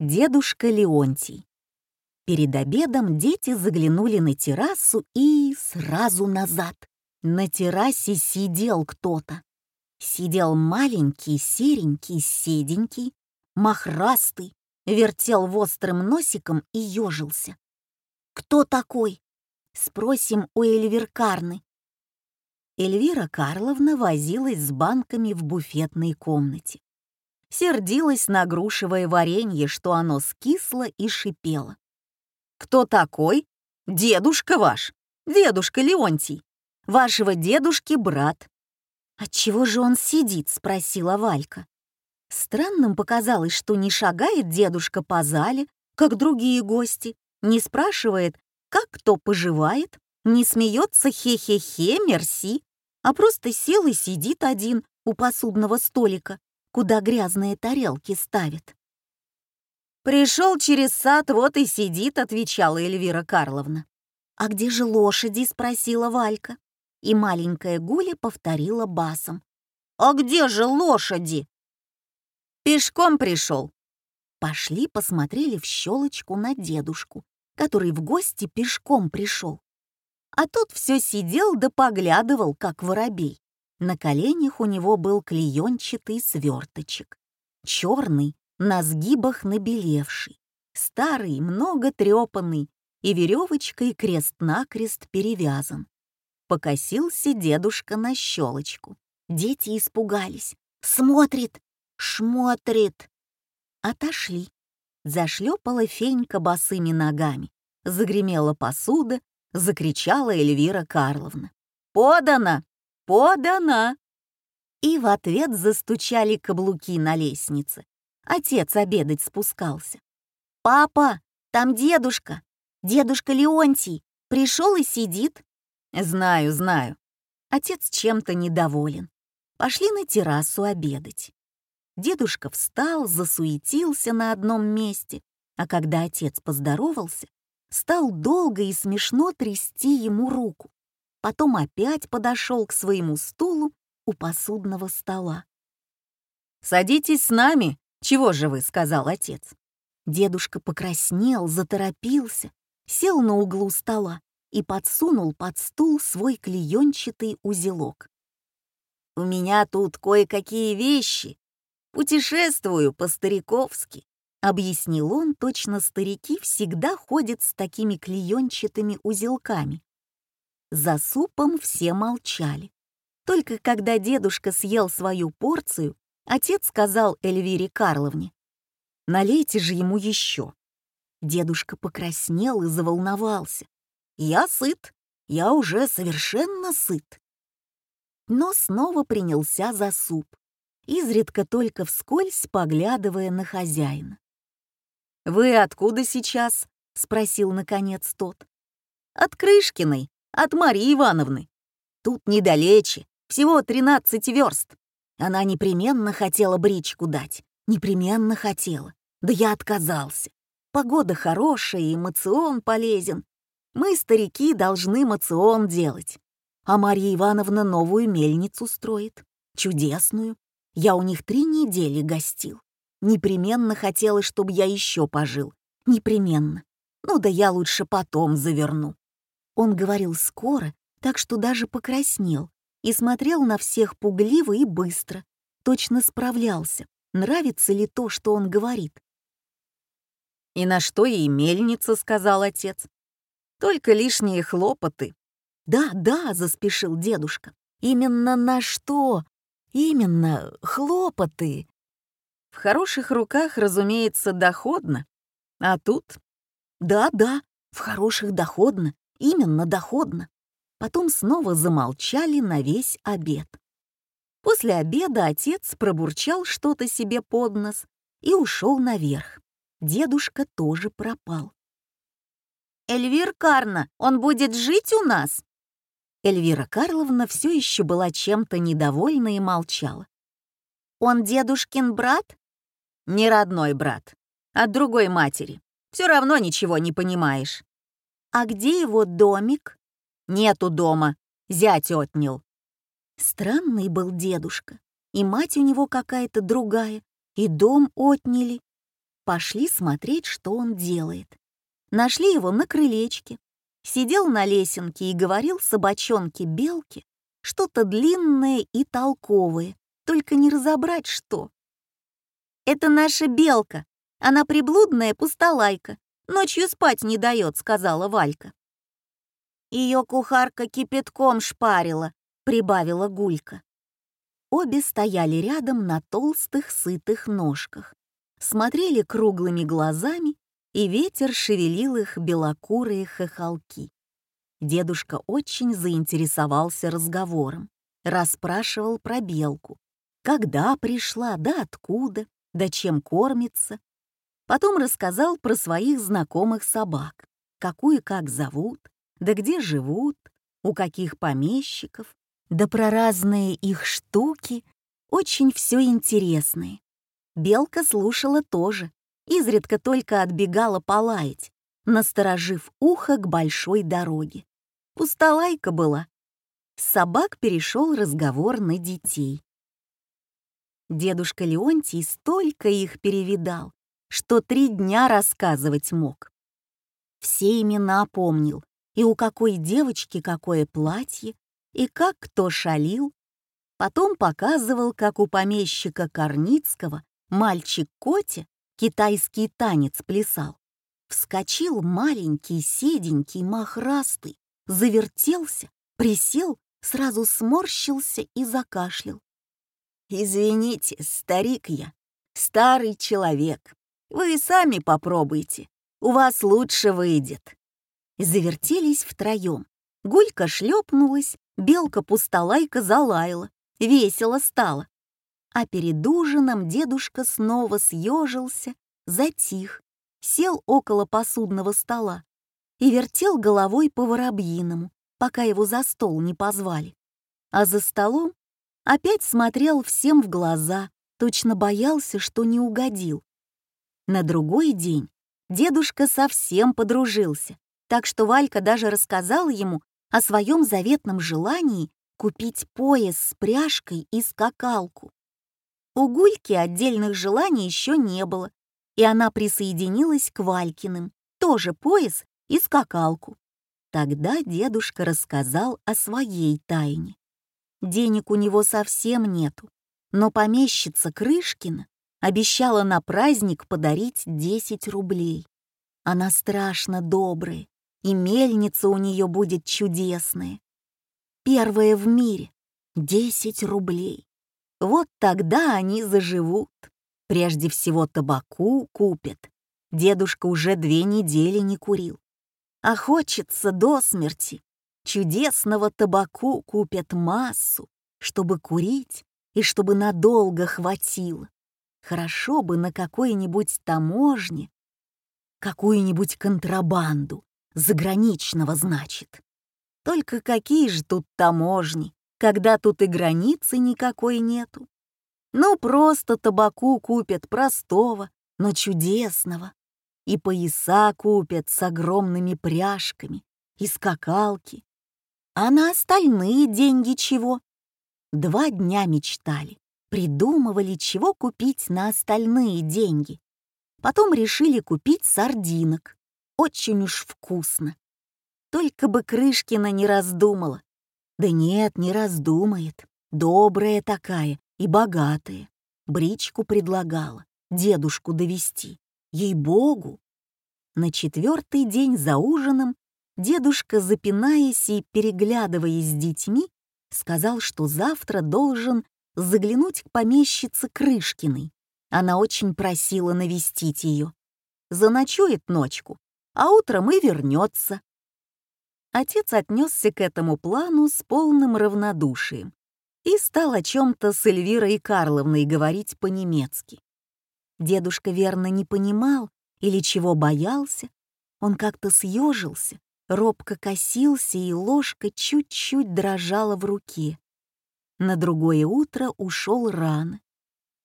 Дедушка Леонтий. Перед обедом дети заглянули на террасу и сразу назад. На террасе сидел кто-то. Сидел маленький, серенький, седенький, махрастый, вертел острым носиком и ежился. «Кто такой?» «Спросим у Эльвир Карны». Эльвира Карловна возилась с банками в буфетной комнате. Сердилась на грушевое варенье, что оно скисло и шипело. «Кто такой? Дедушка ваш, дедушка Леонтий, вашего дедушки брат». «Отчего же он сидит?» — спросила Валька. Странным показалось, что не шагает дедушка по зале, как другие гости, не спрашивает, как кто поживает, не смеется хе-хе-хе, мерси, а просто сел и сидит один у посудного столика, куда грязные тарелки ставят. «Пришел через сад, вот и сидит», — отвечала Эльвира Карловна. «А где же лошади?» — спросила Валька. И маленькая Гуля повторила басом. «А где же лошади?» «Пешком пришел». Пошли посмотрели в щелочку на дедушку, который в гости пешком пришел. А тот все сидел да поглядывал, как воробей. На коленях у него был клеенчатый сверточек. Черный, на сгибах набелевший, старый, много трепанный и веревочкой крест-накрест перевязан. Покосился дедушка на щелочку. Дети испугались. «Смотрит! Шмотрит!» Отошли. Зашлепала Фенька босыми ногами. Загремела посуда, закричала Эльвира Карловна. «Подано! Подано!» И в ответ застучали каблуки на лестнице. Отец обедать спускался. «Папа, там дедушка! Дедушка Леонтий! Пришел и сидит!» «Знаю, знаю». Отец чем-то недоволен. Пошли на террасу обедать. Дедушка встал, засуетился на одном месте, а когда отец поздоровался, стал долго и смешно трясти ему руку. Потом опять подошел к своему стулу у посудного стола. «Садитесь с нами, чего же вы?» — сказал отец. Дедушка покраснел, заторопился, сел на углу стола и подсунул под стул свой клеенчатый узелок. «У меня тут кое-какие вещи, Путешествую по-стариковски», — объяснил он, точно старики всегда ходят с такими клеенчатыми узелками. За супом все молчали. Только когда дедушка съел свою порцию, отец сказал Эльвире Карловне, «Налейте же ему еще». Дедушка покраснел и заволновался. «Я сыт, я уже совершенно сыт». Но снова принялся за суп изредка только вскользь поглядывая на хозяина. «Вы откуда сейчас?» — спросил наконец тот. «От Крышкиной, от Марии Ивановны. Тут недалече, всего тринадцать верст. Она непременно хотела бричку дать, непременно хотела. Да я отказался. Погода хорошая, и мацион полезен. Мы, старики, должны мацион делать. А Марья Ивановна новую мельницу строит. Чудесную, я у них три недели гостил. Непременно хотела, чтобы я еще пожил. Непременно. Ну да я лучше потом заверну. Он говорил скоро, так что даже покраснел, и смотрел на всех пугливо и быстро. Точно справлялся, нравится ли то, что он говорит. «И на что ей мельница?» — сказал отец. «Только лишние хлопоты». «Да, да», — заспешил дедушка. «Именно на что? Именно, хлопоты. В хороших руках, разумеется, доходно. А тут? Да-да, в хороших доходно, именно доходно. Потом снова замолчали на весь обед. После обеда отец пробурчал что-то себе под нос и ушел наверх. Дедушка тоже пропал. «Эльвир Карна, он будет жить у нас?» Эльвира Карловна все еще была чем-то недовольна и молчала. «Он дедушкин брат?» «Не родной брат, от другой матери. Все равно ничего не понимаешь». «А где его домик?» «Нету дома, зять отнял». Странный был дедушка, и мать у него какая-то другая, и дом отняли. пошли смотреть, что он делает. Нашли его на крылечке. Сидел на лесенке и говорил собачонке-белке что-то длинное и толковое, только не разобрать что. «Это наша белка, она приблудная пустолайка, ночью спать не дает», — сказала Валька. Ее кухарка кипятком шпарила, прибавила Гулька. Обе стояли рядом на толстых сытых ножках, смотрели круглыми глазами, и ветер шевелил их белокурые хохолки. Дедушка очень заинтересовался разговором, расспрашивал про белку, когда пришла, да откуда, да чем кормится. Потом рассказал про своих знакомых собак, какую как зовут, да где живут, у каких помещиков, да про разные их штуки, очень все интересные. Белка слушала тоже, изредка только отбегала полаять, насторожив ухо к большой дороге. Пустолайка была. С собак перешел разговор на детей. Дедушка Леонтий столько их перевидал, что три дня рассказывать мог. Все имена помнил, и у какой девочки какое платье, и как кто шалил. Потом показывал, как у помещика Корницкого мальчик Коте китайский танец плясал. Вскочил маленький, седенький, махрастый, завертелся, присел, сразу сморщился и закашлял. «Извините, старик я, старый человек. Вы сами попробуйте, у вас лучше выйдет». Завертелись втроем. Гулька шлепнулась, белка-пустолайка залаяла, весело стало. А перед ужином дедушка снова съежился, затих, сел около посудного стола и вертел головой по воробьиному, пока его за стол не позвали. А за столом опять смотрел всем в глаза, точно боялся, что не угодил. На другой день дедушка совсем подружился, так что Валька даже рассказала ему о своем заветном желании купить пояс с пряжкой и скакалку. У Гульки отдельных желаний еще не было, и она присоединилась к Валькиным, тоже пояс и скакалку. Тогда дедушка рассказал о своей тайне. Денег у него совсем нету, но помещица Крышкина обещала на праздник подарить 10 рублей. Она страшно добрая, и мельница у нее будет чудесная. Первая в мире — 10 рублей. Вот тогда они заживут. Прежде всего табаку купят. Дедушка уже две недели не курил. А хочется до смерти. Чудесного табаку купят массу, чтобы курить и чтобы надолго хватило. Хорошо бы на какой-нибудь таможне какую-нибудь контрабанду Заграничного, значит. Только какие же тут таможни, когда тут и границы никакой нету? Ну, просто табаку купят простого, но чудесного. И пояса купят с огромными пряжками, и скакалки. А на остальные деньги чего? Два дня мечтали, придумывали, чего купить на остальные деньги. Потом решили купить сардинок очень уж вкусно. Только бы Крышкина не раздумала. Да нет, не раздумает. Добрая такая и богатая. Бричку предлагала, дедушку довести. Ей-богу! На четвертый день за ужином дедушка, запинаясь и переглядываясь с детьми, сказал, что завтра должен заглянуть к помещице Крышкиной. Она очень просила навестить ее. Заночует ночку, а утром и вернется. Отец отнесся к этому плану с полным равнодушием и стал о чем-то с Эльвирой Карловной говорить по-немецки. Дедушка верно не понимал или чего боялся. Он как-то съежился, робко косился, и ложка чуть-чуть дрожала в руке. На другое утро ушел рано.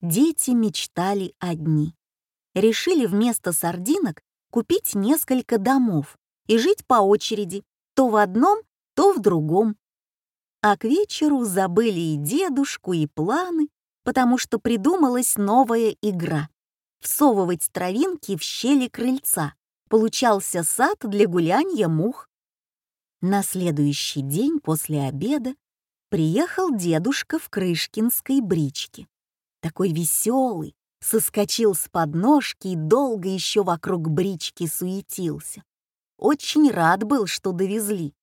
Дети мечтали одни. Решили вместо сардинок купить несколько домов и жить по очереди, то в одном, то в другом. А к вечеру забыли и дедушку, и планы, потому что придумалась новая игра. всовывать травинки в щели крыльца. Получался сад для гулянья мух. На следующий день после обеда приехал дедушка в крышкинской бричке. Такой веселый, соскочил с подножки и долго еще вокруг брички суетился. Очень рад был, что довезли.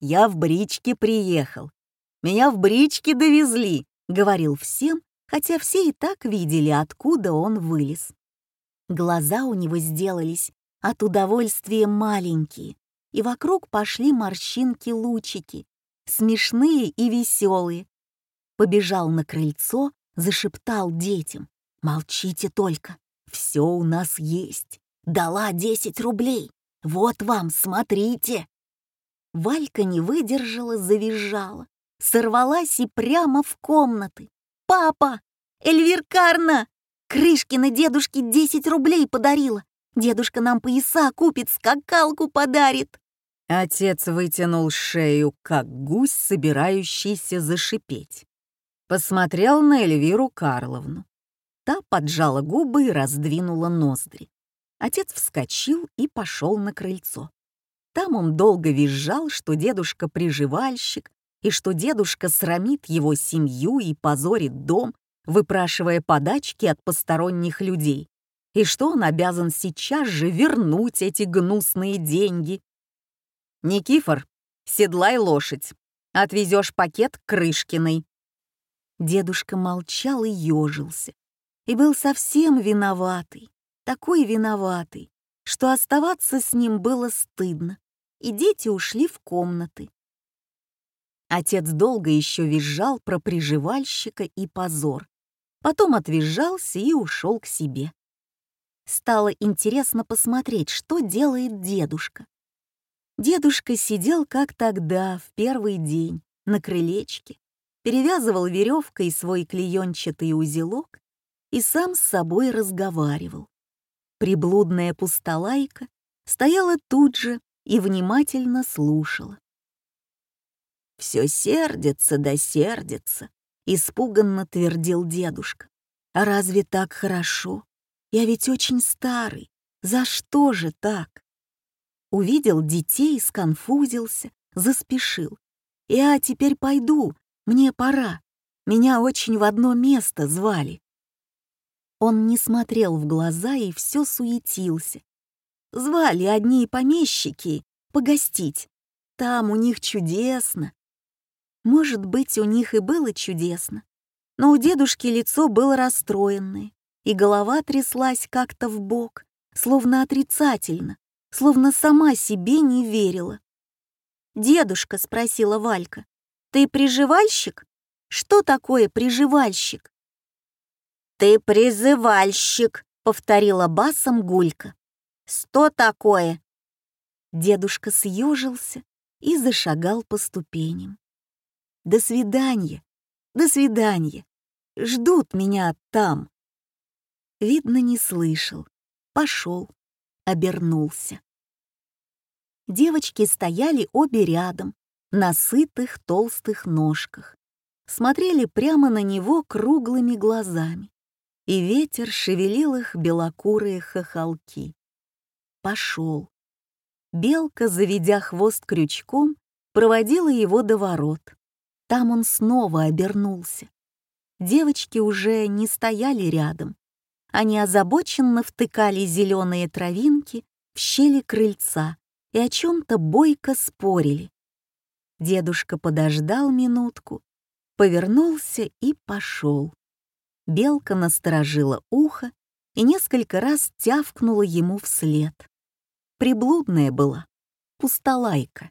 «Я в бричке приехал. Меня в бричке довезли», — говорил всем, хотя все и так видели, откуда он вылез. Глаза у него сделались от удовольствия маленькие, и вокруг пошли морщинки-лучики, смешные и веселые. Побежал на крыльцо, зашептал детям. «Молчите только, все у нас есть. Дала десять рублей. Вот вам, смотрите!» Валька не выдержала, завизжала, сорвалась и прямо в комнаты. «Папа! Эльвир Карна! Крышкина дедушке десять рублей подарила. Дедушка нам пояса купит, скакалку подарит!» Отец вытянул шею, как гусь, собирающийся зашипеть. Посмотрел на Эльвиру Карловну. Та поджала губы и раздвинула ноздри. Отец вскочил и пошел на крыльцо. Там он долго визжал, что дедушка приживальщик, и что дедушка срамит его семью и позорит дом, выпрашивая подачки от посторонних людей, и что он обязан сейчас же вернуть эти гнусные деньги. «Никифор, седлай лошадь, отвезешь пакет к Крышкиной». Дедушка молчал и ежился, и был совсем виноватый, такой виноватый, что оставаться с ним было стыдно, и дети ушли в комнаты. Отец долго еще визжал про приживальщика и позор, потом отвизжался и ушел к себе. Стало интересно посмотреть, что делает дедушка. Дедушка сидел как тогда, в первый день, на крылечке, перевязывал веревкой свой клеенчатый узелок и сам с собой разговаривал. Приблудная пустолайка стояла тут же и внимательно слушала. «Все сердится да сердится», — испуганно твердил дедушка. «А разве так хорошо? Я ведь очень старый. За что же так?» Увидел детей, сконфузился, заспешил. «Я теперь пойду, мне пора. Меня очень в одно место звали». Он не смотрел в глаза и все суетился. Звали одни помещики погостить. Там у них чудесно. Может быть, у них и было чудесно. Но у дедушки лицо было расстроенное, и голова тряслась как-то в бок, словно отрицательно, словно сама себе не верила. «Дедушка», — спросила Валька, — «ты приживальщик? Что такое приживальщик?» «Ты призывальщик», — повторила басом Гулька. «Что такое?» Дедушка съежился и зашагал по ступеням. «До свидания, до свидания. Ждут меня там». Видно, не слышал. Пошел, обернулся. Девочки стояли обе рядом, на сытых толстых ножках. Смотрели прямо на него круглыми глазами и ветер шевелил их белокурые хохолки. Пошел. Белка, заведя хвост крючком, проводила его до ворот. Там он снова обернулся. Девочки уже не стояли рядом. Они озабоченно втыкали зеленые травинки в щели крыльца и о чем-то бойко спорили. Дедушка подождал минутку, повернулся и пошел. Белка насторожила ухо и несколько раз тявкнула ему вслед. Приблудная была, пустолайка.